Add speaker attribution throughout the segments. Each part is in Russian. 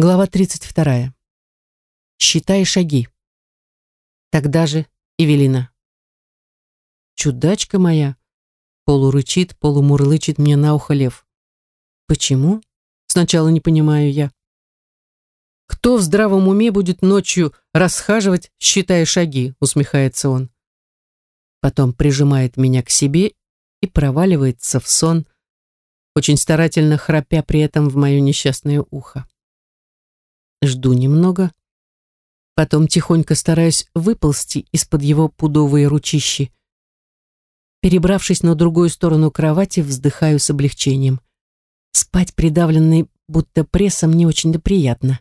Speaker 1: Глава 32. Считай шаги. Тогда же Эвелина. Чудачка моя, полурычит, полумурлычет мне на ухо лев. Почему? Сначала не понимаю я. Кто в здравом уме будет ночью расхаживать, считая шаги, усмехается он. Потом прижимает меня к себе и проваливается в сон, очень старательно храпя при этом в мое несчастное ухо. Жду немного, потом тихонько стараюсь выползти из-под его пудовые ручищи. Перебравшись на другую сторону кровати, вздыхаю с облегчением. Спать придавленный будто прессом не очень-то приятно.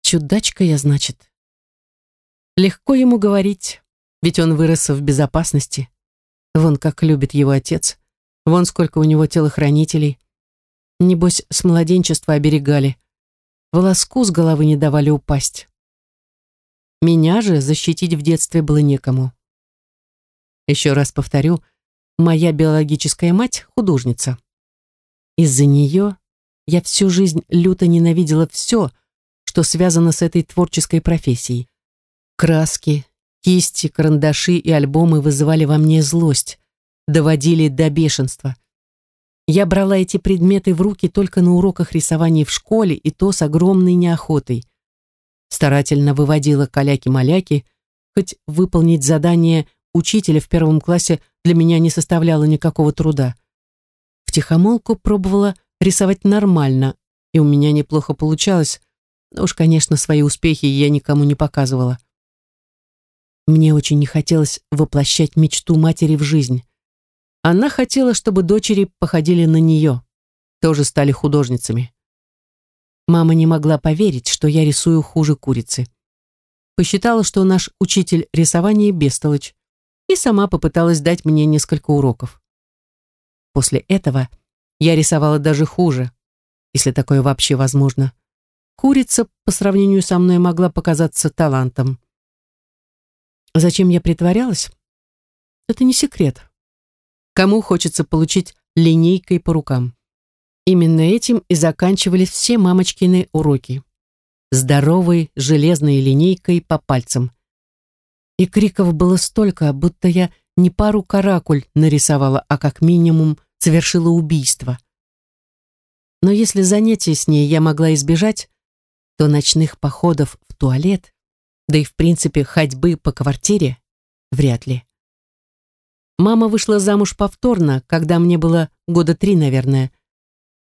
Speaker 1: Чудачка я, значит. Легко ему говорить, ведь он вырос в безопасности. Вон как любит его отец. Вон сколько у него телохранителей. Небось, с младенчества оберегали волоску с головы не давали упасть. Меня же защитить в детстве было некому. Еще раз повторю, моя биологическая мать — художница. Из-за нее я всю жизнь люто ненавидела все, что связано с этой творческой профессией. Краски, кисти, карандаши и альбомы вызывали во мне злость, доводили до бешенства. Я брала эти предметы в руки только на уроках рисования в школе, и то с огромной неохотой. Старательно выводила каляки-маляки, хоть выполнить задание учителя в первом классе для меня не составляло никакого труда. Втихомолку пробовала рисовать нормально, и у меня неплохо получалось, но уж, конечно, свои успехи я никому не показывала. Мне очень не хотелось воплощать мечту матери в жизнь. Она хотела, чтобы дочери походили на нее, тоже стали художницами. Мама не могла поверить, что я рисую хуже курицы. Посчитала, что наш учитель рисования бестолочь, и сама попыталась дать мне несколько уроков. После этого я рисовала даже хуже, если такое вообще возможно. Курица по сравнению со мной могла показаться талантом. Зачем я притворялась? Это не секрет кому хочется получить линейкой по рукам. Именно этим и заканчивались все мамочкины уроки. Здоровой железной линейкой по пальцам. И криков было столько, будто я не пару каракуль нарисовала, а как минимум совершила убийство. Но если занятия с ней я могла избежать, то ночных походов в туалет, да и в принципе ходьбы по квартире, вряд ли. Мама вышла замуж повторно, когда мне было года три, наверное.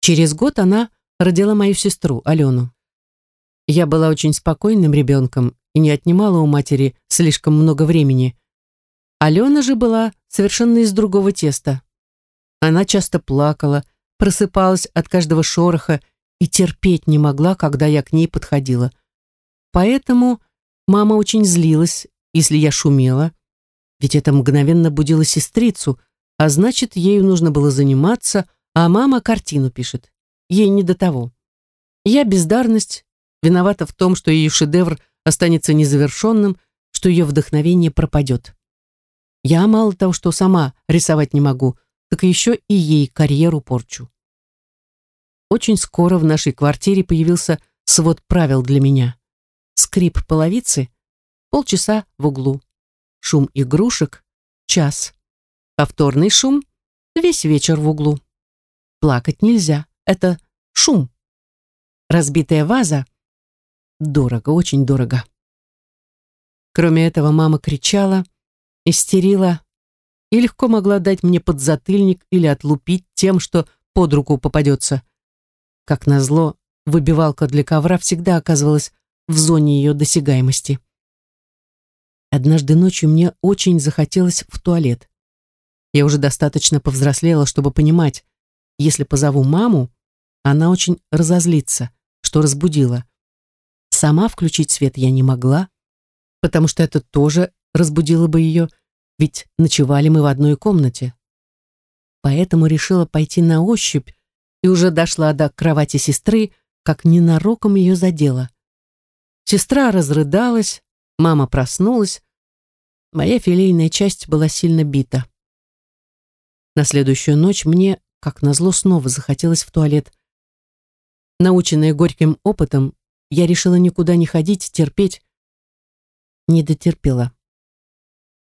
Speaker 1: Через год она родила мою сестру, Алену. Я была очень спокойным ребенком и не отнимала у матери слишком много времени. Алена же была совершенно из другого теста. Она часто плакала, просыпалась от каждого шороха и терпеть не могла, когда я к ней подходила. Поэтому мама очень злилась, если я шумела, ведь это мгновенно будило сестрицу, а значит, ею нужно было заниматься, а мама картину пишет. Ей не до того. Я бездарность, виновата в том, что ее шедевр останется незавершенным, что ее вдохновение пропадет. Я мало того, что сама рисовать не могу, так еще и ей карьеру порчу. Очень скоро в нашей квартире появился свод правил для меня. Скрип половицы, полчаса в углу. Шум игрушек — час. Повторный шум — весь вечер в углу. Плакать нельзя, это шум. Разбитая ваза — дорого, очень дорого. Кроме этого, мама кричала, истерила и легко могла дать мне подзатыльник или отлупить тем, что под руку попадется. Как назло, выбивалка для ковра всегда оказывалась в зоне ее досягаемости. Однажды ночью мне очень захотелось в туалет. Я уже достаточно повзрослела, чтобы понимать, если позову маму, она очень разозлится, что разбудила. Сама включить свет я не могла, потому что это тоже разбудило бы ее, ведь ночевали мы в одной комнате. Поэтому решила пойти на ощупь и уже дошла до кровати сестры, как ненароком ее задела. Сестра разрыдалась, мама проснулась, Моя филейная часть была сильно бита. На следующую ночь мне, как назло, снова захотелось в туалет. Наученная горьким опытом, я решила никуда не ходить, терпеть. Не дотерпела.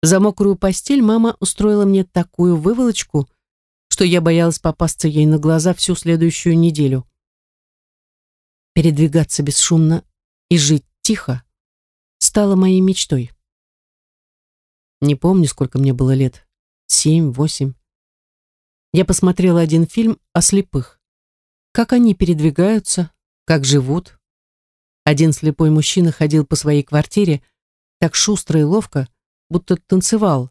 Speaker 1: За мокрую постель мама устроила мне такую выволочку, что я боялась попасться ей на глаза всю следующую неделю. Передвигаться бесшумно и жить тихо стало моей мечтой. Не помню, сколько мне было лет. Семь, восемь. Я посмотрела один фильм о слепых. Как они передвигаются, как живут. Один слепой мужчина ходил по своей квартире так шустро и ловко, будто танцевал,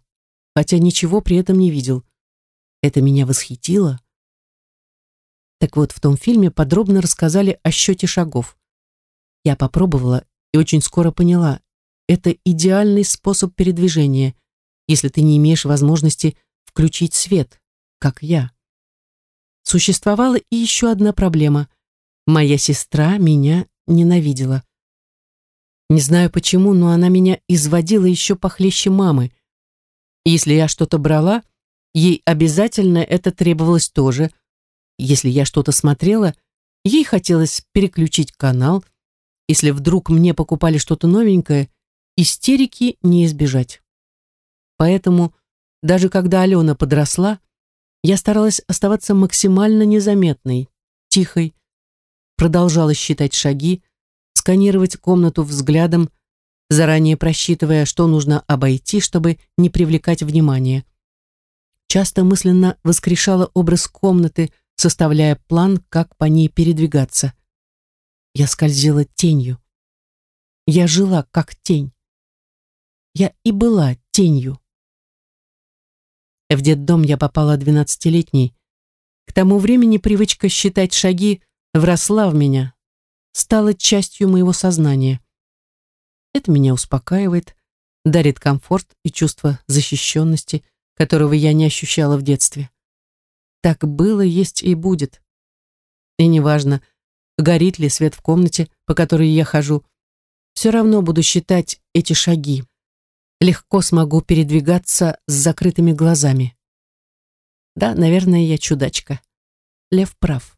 Speaker 1: хотя ничего при этом не видел. Это меня восхитило. Так вот, в том фильме подробно рассказали о счете шагов. Я попробовала и очень скоро поняла, это идеальный способ передвижения, если ты не имеешь возможности включить свет, как я. Существовала и еще одна проблема. Моя сестра меня ненавидела. Не знаю почему, но она меня изводила еще похлеще мамы. Если я что-то брала, ей обязательно это требовалось тоже. Если я что-то смотрела, ей хотелось переключить канал. Если вдруг мне покупали что-то новенькое, истерики не избежать. Поэтому, даже когда Алена подросла, я старалась оставаться максимально незаметной, тихой, продолжала считать шаги, сканировать комнату взглядом, заранее просчитывая, что нужно обойти, чтобы не привлекать внимания. Часто мысленно воскрешала образ комнаты, составляя план, как по ней передвигаться. Я скользила тенью. Я жила как тень. Я и была тенью. В детдом я попала двенадцатилетней. К тому времени привычка считать шаги вросла в меня, стало частью моего сознания. Это меня успокаивает, дарит комфорт и чувство защищенности, которого я не ощущала в детстве. Так было, есть и будет. И неважно, горит ли свет в комнате, по которой я хожу, все равно буду считать эти шаги. Легко смогу передвигаться с закрытыми глазами. Да, наверное, я чудачка. Лев прав.